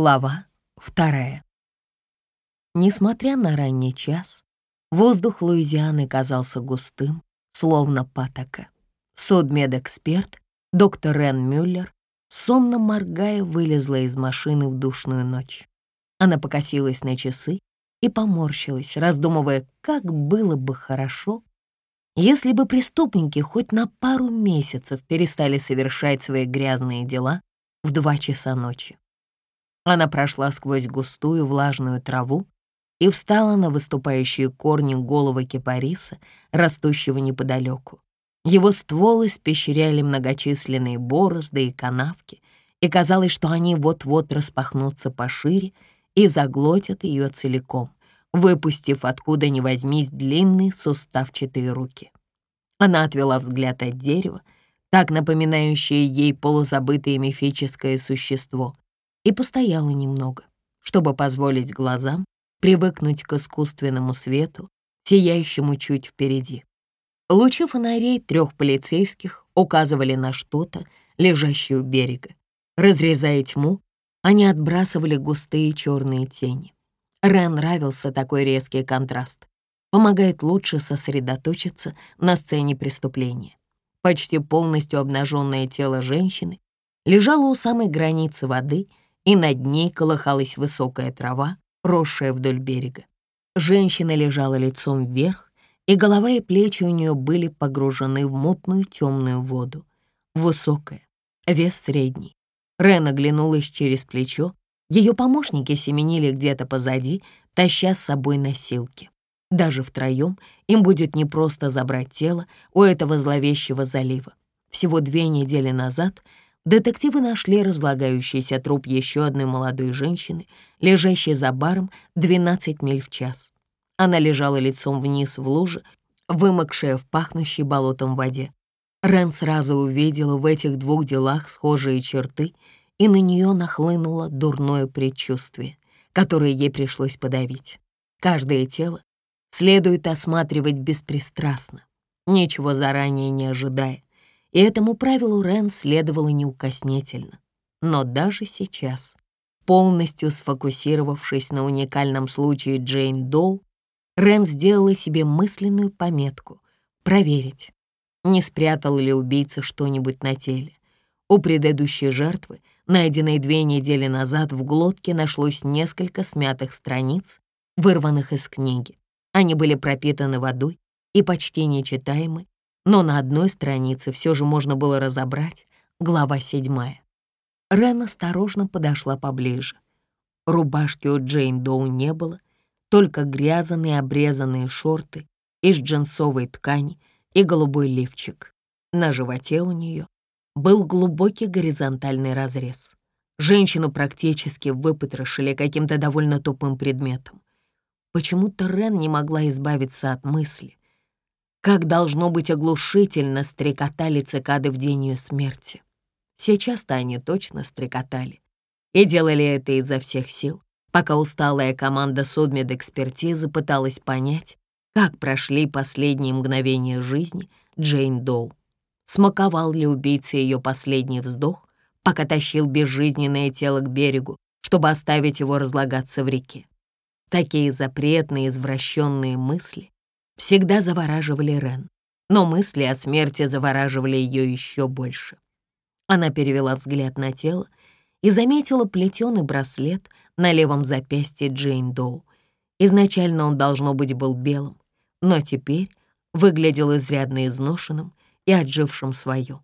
Глава вторая. Несмотря на ранний час, воздух Луизианы казался густым, словно патока. Судмедэксперт, доктор Рен Мюллер, сонно моргая, вылезла из машины в душную ночь. Она покосилась на часы и поморщилась, раздумывая, как было бы хорошо, если бы преступники хоть на пару месяцев перестали совершать свои грязные дела в два часа ночи. Она прошла сквозь густую влажную траву и встала на выступающие корни голого кипариса, растущего неподалеку. Его стволы испещряли многочисленные борозды и канавки, и казалось, что они вот-вот распахнутся пошире и заглотят ее целиком, выпустив откуда ни возьмись длинные суставчатые руки. Она отвела взгляд от дерева, так напоминающее ей полузабытое мифическое существо, и постояла немного, чтобы позволить глазам привыкнуть к искусственному свету, сияющему чуть впереди. Лучи фонарей трех полицейских указывали на что-то, лежащее у берега. Разрезая тьму, они отбрасывали густые черные тени. Рен нравился такой резкий контраст. Помогает лучше сосредоточиться на сцене преступления. Почти полностью обнаженное тело женщины лежало у самой границы воды — и над ней колыхалась высокая трава, росшая вдоль берега. Женщина лежала лицом вверх, и голова и плечи у нее были погружены в мутную темную воду. Высокая, вес средний. Рен оглянулась через плечо, ее помощники семенили где-то позади, таща с собой носилки. Даже втроем им будет непросто забрать тело у этого зловещего залива. Всего две недели назад — Детективы нашли разлагающийся труп еще одной молодой женщины, лежащей за баром 12 миль в час. Она лежала лицом вниз в луже, вымокшая в пахнущей болотом воде. Рен сразу увидела в этих двух делах схожие черты, и на нее нахлынуло дурное предчувствие, которое ей пришлось подавить. Каждое тело следует осматривать беспристрастно, ничего заранее не ожидая, и этому правилу Рен следовало неукоснительно. Но даже сейчас, полностью сфокусировавшись на уникальном случае Джейн Доу, Рен сделала себе мысленную пометку — проверить, не спрятал ли убийца что-нибудь на теле. У предыдущей жертвы, найденной две недели назад, в глотке нашлось несколько смятых страниц, вырванных из книги. Они были пропитаны водой и почти нечитаемы, но на одной странице все же можно было разобрать глава седьмая. Рен осторожно подошла поближе. Рубашки у Джейн Доу не было, только грязанные обрезанные шорты из джинсовой ткани и голубой лифчик. На животе у нее был глубокий горизонтальный разрез. Женщину практически выпотрошили каким-то довольно тупым предметом. Почему-то Рен не могла избавиться от мысли, как должно быть оглушительно стрекотали цикады в день ее смерти. Сейчас-то они точно стрекотали. И делали это изо всех сил, пока усталая команда судмедэкспертизы пыталась понять, как прошли последние мгновения жизни Джейн Доу. Смаковал ли убийца ее последний вздох, пока тащил безжизненное тело к берегу, чтобы оставить его разлагаться в реке. Такие запретные, извращенные мысли всегда завораживали Рен, но мысли о смерти завораживали ее еще больше. Она перевела взгляд на тело и заметила плетеный браслет на левом запястье Джейн Доу. Изначально он, должно быть, был белым, но теперь выглядел изрядно изношенным и отжившим свое.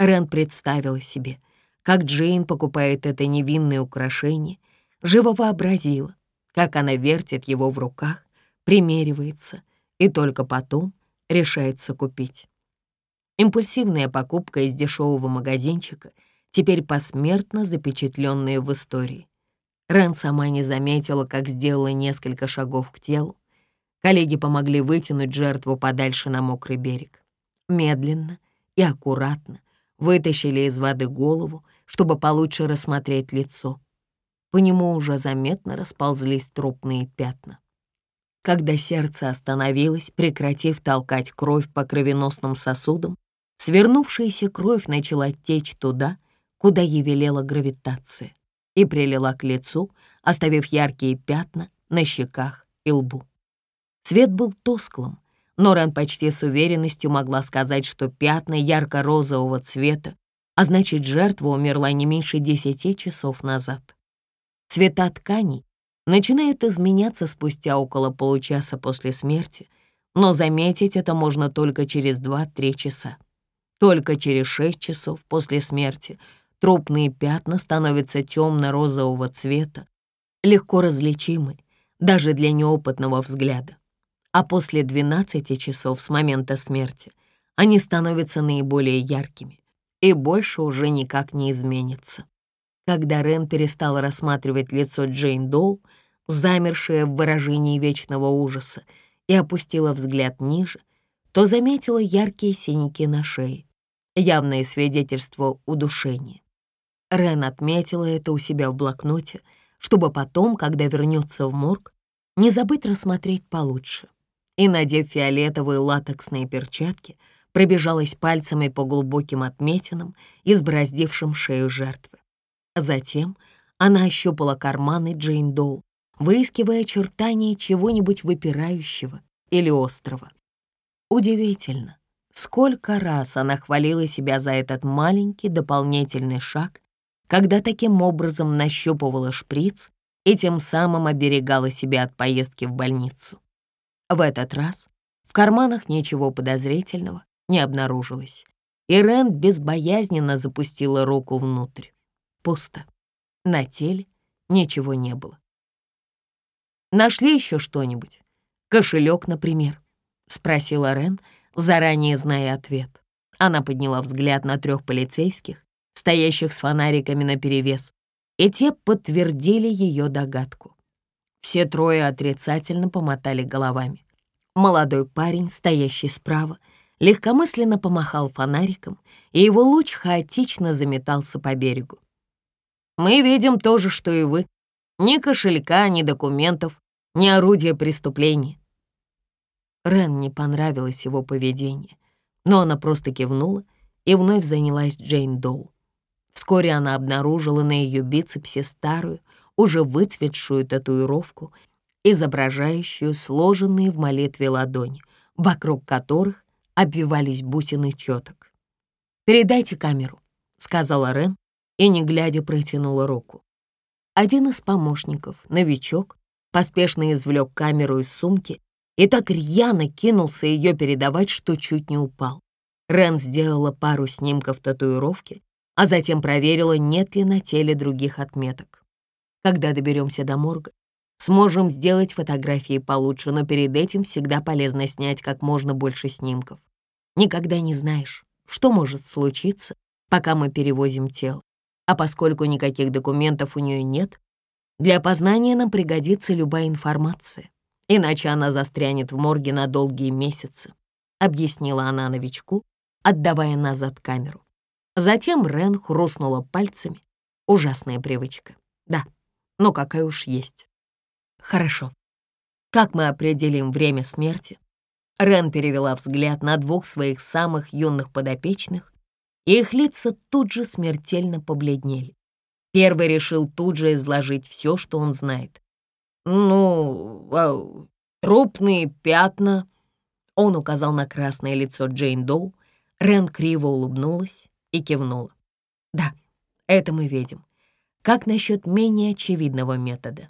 Рен представила себе, как Джейн покупает это невинное украшение, живо вообразила, как она вертит его в руках, примеривается — и только потом решается купить. Импульсивная покупка из дешевого магазинчика, теперь посмертно запечатленная в истории. Рен сама не заметила, как сделала несколько шагов к телу. Коллеги помогли вытянуть жертву подальше на мокрый берег. Медленно и аккуратно вытащили из воды голову, чтобы получше рассмотреть лицо. По нему уже заметно расползлись трупные пятна. Когда сердце остановилось, прекратив толкать кровь по кровеносным сосудам, свернувшаяся кровь начала течь туда, куда ей велела гравитация. и прилила к лицу, оставив яркие пятна на щеках и лбу. Свет был тусклым, но Рен почти с уверенностью могла сказать, что пятна ярко-розового цвета, а значит, жертва умерла не меньше десяти часов назад. Цвета тканей начинают изменяться спустя около получаса после смерти, но заметить это можно только через 2-3 часа. Только через 6 часов после смерти трупные пятна становятся темно-розового цвета, легко различимы даже для неопытного взгляда. А после 12 часов с момента смерти они становятся наиболее яркими и больше уже никак не изменятся. Когда Рен перестал рассматривать лицо Джейн Доу, замершее в выражении вечного ужаса, и опустила взгляд ниже, то заметила яркие синяки на шее, явное свидетельство удушения. Рен отметила это у себя в блокноте, чтобы потом, когда вернется в морг, не забыть рассмотреть получше. И, надев фиолетовые латексные перчатки, пробежалась пальцами по глубоким отметинам, избороздившим шею жертвы. Затем она ощупала карманы Джейн Доу, выискивая очертания чего-нибудь выпирающего или острого. Удивительно, сколько раз она хвалила себя за этот маленький дополнительный шаг, когда таким образом нащупывала шприц и тем самым оберегала себя от поездки в больницу. В этот раз в карманах ничего подозрительного не обнаружилось, и Рэнд безбоязненно запустила руку внутрь. Пусто. На теле ничего не было. «Нашли еще что-нибудь? Кошелек, например?» — спросила Рен, заранее зная ответ. Она подняла взгляд на трех полицейских, стоящих с фонариками наперевес, и те подтвердили ее догадку. Все трое отрицательно помотали головами. Молодой парень, стоящий справа, легкомысленно помахал фонариком, и его луч хаотично заметался по берегу. Мы видим то же, что и вы. Ни кошелька, ни документов, ни орудия преступления. Рен не понравилось его поведение, но она просто кивнула и вновь занялась Джейн Доу. Вскоре она обнаружила на ее бицепсе старую, уже выцветшую татуировку, изображающую сложенные в молитве ладони, вокруг которых обвивались бусины четок. «Передайте камеру», — сказала Рен, и, не глядя, протянула руку. Один из помощников, новичок, поспешно извлек камеру из сумки и так рьяно кинулся ее передавать, что чуть не упал. Рен сделала пару снимков татуировки, а затем проверила, нет ли на теле других отметок. Когда доберемся до морга, сможем сделать фотографии получше, но перед этим всегда полезно снять как можно больше снимков. Никогда не знаешь, что может случиться, пока мы перевозим тело. А поскольку никаких документов у нее нет, для опознания нам пригодится любая информация, иначе она застрянет в морге на долгие месяцы», — объяснила она новичку, отдавая назад камеру. Затем Рен хрустнула пальцами. Ужасная привычка. Да, но какая уж есть. Хорошо. Как мы определим время смерти? Рен перевела взгляд на двух своих самых юных подопечных их лица тут же смертельно побледнели. Первый решил тут же изложить все, что он знает. «Ну, э, трупные пятна...» Он указал на красное лицо Джейн Доу. Рен криво улыбнулась и кивнула. «Да, это мы видим. Как насчет менее очевидного метода?»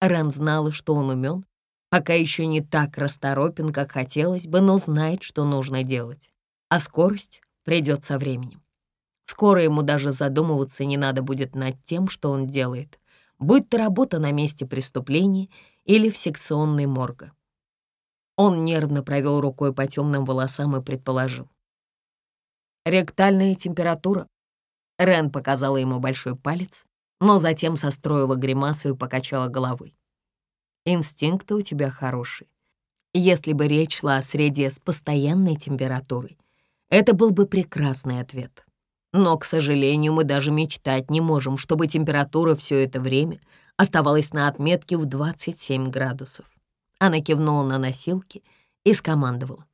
Рен знала, что он умен, пока еще не так расторопен, как хотелось бы, но знает, что нужно делать. А скорость придет со временем. Скоро ему даже задумываться не надо будет над тем, что он делает, будь то работа на месте преступления или в секционной морга. Он нервно провел рукой по темным волосам и предположил. «Ректальная температура». Рен показала ему большой палец, но затем состроила гримасу и покачала головой. «Инстинкты у тебя хорошие. Если бы речь шла о среде с постоянной температурой, это был бы прекрасный ответ. Но, к сожалению, мы даже мечтать не можем, чтобы температура все это время оставалась на отметке в 27 градусов. Она кивнула на носилки и скомандовала.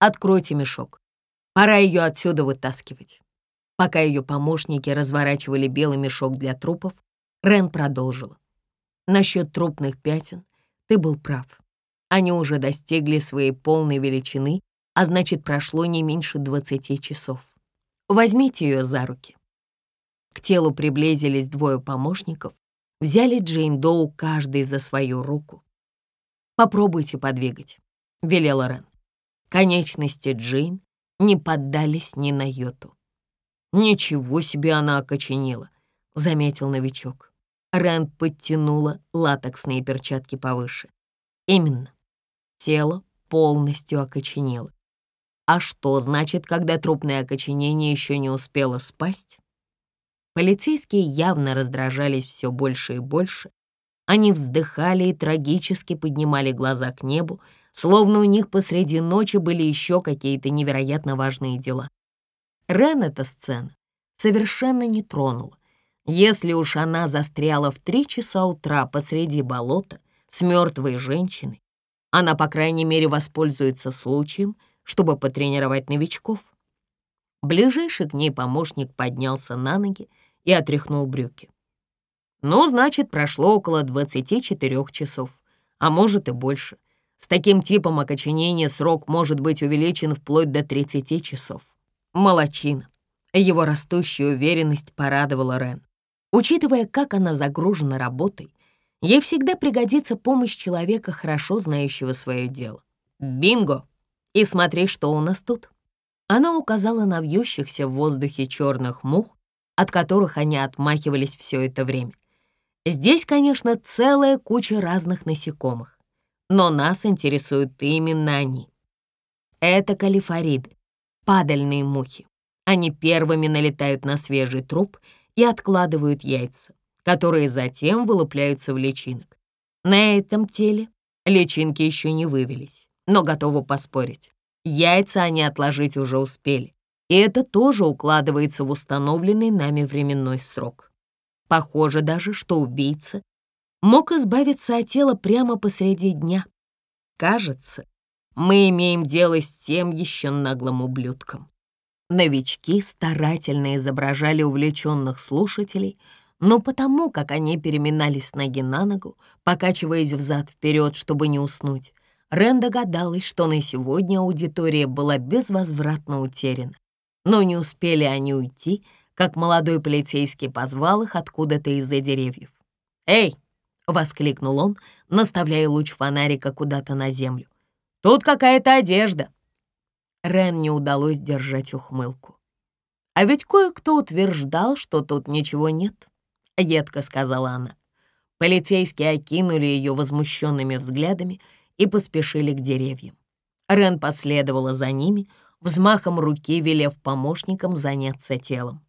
«Откройте мешок. Пора ее отсюда вытаскивать». Пока ее помощники разворачивали белый мешок для трупов, Рен продолжила. Насчет трупных пятен ты был прав. Они уже достигли своей полной величины, а значит, прошло не меньше 20 часов. Возьмите ее за руки. К телу приблизились двое помощников, взяли Джейн Доу каждый за свою руку. «Попробуйте подвигать», — велела Рен. Конечности Джейн не поддались ни на йоту. «Ничего себе она окоченела», — заметил новичок. Рэнд подтянула латексные перчатки повыше. Именно. Тело полностью окоченело. А что значит, когда трупное окоченение еще не успело спасть? Полицейские явно раздражались все больше и больше. Они вздыхали и трагически поднимали глаза к небу, словно у них посреди ночи были еще какие-то невероятно важные дела. Рен эта сцена совершенно не тронула. Если уж она застряла в три часа утра посреди болота с мертвой женщиной, она, по крайней мере, воспользуется случаем, чтобы потренировать новичков. Ближайший к ней помощник поднялся на ноги и отряхнул брюки. Ну, значит, прошло около 24 часов, а может и больше. С таким типом окоченения срок может быть увеличен вплоть до 30 часов. Молодчина. Его растущая уверенность порадовала Рен. Учитывая, как она загружена работой, ей всегда пригодится помощь человека, хорошо знающего свое дело. Бинго! И смотри, что у нас тут. Она указала на вьющихся в воздухе черных мух, от которых они отмахивались все это время. Здесь, конечно, целая куча разных насекомых, но нас интересуют именно они. Это калифориды, падальные мухи. Они первыми налетают на свежий труп и откладывают яйца, которые затем вылупляются в личинок. На этом теле личинки еще не вывелись, но готовы поспорить. Яйца они отложить уже успели, и это тоже укладывается в установленный нами временной срок. Похоже даже, что убийца мог избавиться от тела прямо посреди дня. Кажется, мы имеем дело с тем еще наглым ублюдком. Новички старательно изображали увлеченных слушателей, но потому, как они переминались ноги на ногу, покачиваясь взад-вперед, чтобы не уснуть, Рен догадалась, что на сегодня аудитория была безвозвратно утеряна. Но не успели они уйти, как молодой полицейский позвал их откуда-то из-за деревьев. «Эй!» — воскликнул он, наставляя луч фонарика куда-то на землю. «Тут какая-то одежда!» Рен не удалось держать ухмылку. «А ведь кое-кто утверждал, что тут ничего нет», — едко сказала она. Полицейские окинули ее возмущенными взглядами и поспешили к деревьям. Рен последовала за ними, взмахом руки велев помощникам заняться телом.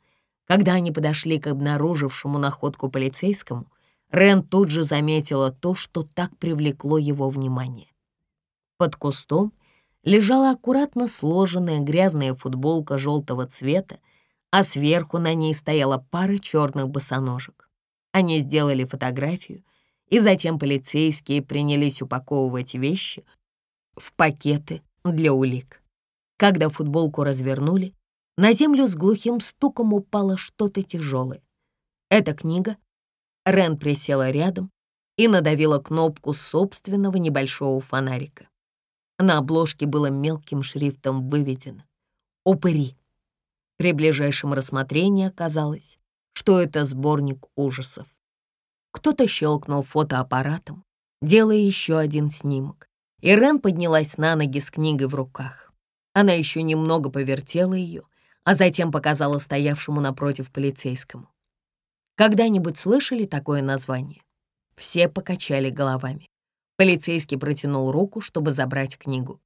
Когда они подошли к обнаружившему находку полицейскому, Рен тут же заметила то, что так привлекло его внимание. Под кустом — лежала аккуратно сложенная грязная футболка желтого цвета, а сверху на ней стояла пара черных босоножек. Они сделали фотографию, и затем полицейские принялись упаковывать вещи в пакеты для улик. Когда футболку развернули, на землю с глухим стуком упало что-то тяжелое. Эта книга. Рен присела рядом и надавила кнопку собственного небольшого фонарика. На обложке было мелким шрифтом выведено «Упыри». При ближайшем рассмотрении оказалось, что это сборник ужасов. Кто-то щелкнул фотоаппаратом, делая еще один снимок, и Рен поднялась на ноги с книгой в руках. Она еще немного повертела ее, а затем показала стоявшему напротив полицейскому. Когда-нибудь слышали такое название? Все покачали головами. Полицейский протянул руку, чтобы забрать книгу.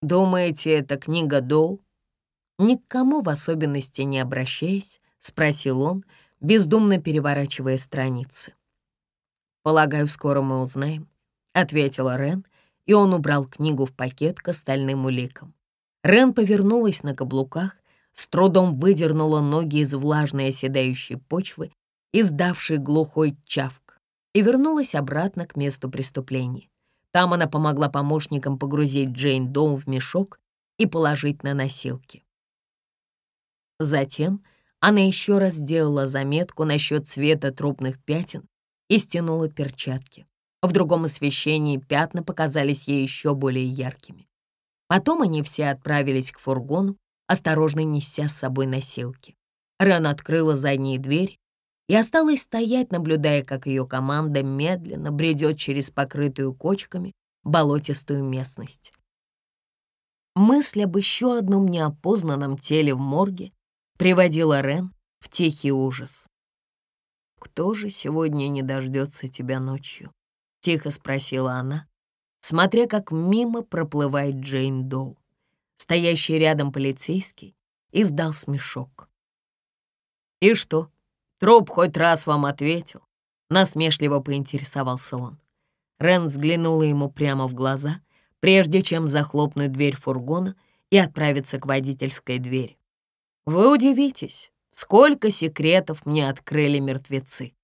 «Думаете, это книга Доу?» Никому в особенности не обращаясь, спросил он, бездумно переворачивая страницы. «Полагаю, скоро мы узнаем», — ответила Рен, и он убрал книгу в пакет к остальным уликам. Рен повернулась на каблуках, с трудом выдернула ноги из влажной оседающей почвы, издавшей глухой чавк, и вернулась обратно к месту преступления. Там она помогла помощникам погрузить Джейн Доу в мешок и положить на носилки. Затем Она еще раз сделала заметку насчет цвета трупных пятен и стянула перчатки. В другом освещении пятна показались ей еще более яркими. Потом они все отправились к фургону, осторожно неся с собой носилки. Рен открыла задние двери и осталась стоять, наблюдая, как ее команда медленно бредет через покрытую кочками болотистую местность. Мысль об еще одном неопознанном теле в морге приводила Рен в тихий ужас. «Кто же сегодня не дождется тебя ночью?» — тихо спросила она, смотря как мимо проплывает Джейн Доу. Стоящий рядом полицейский издал смешок. «И что, труп хоть раз вам ответил?» Насмешливо поинтересовался он. Рен взглянула ему прямо в глаза, прежде чем захлопнуть дверь фургона и отправиться к водительской двери. «Вы удивитесь, сколько секретов мне открыли мертвецы».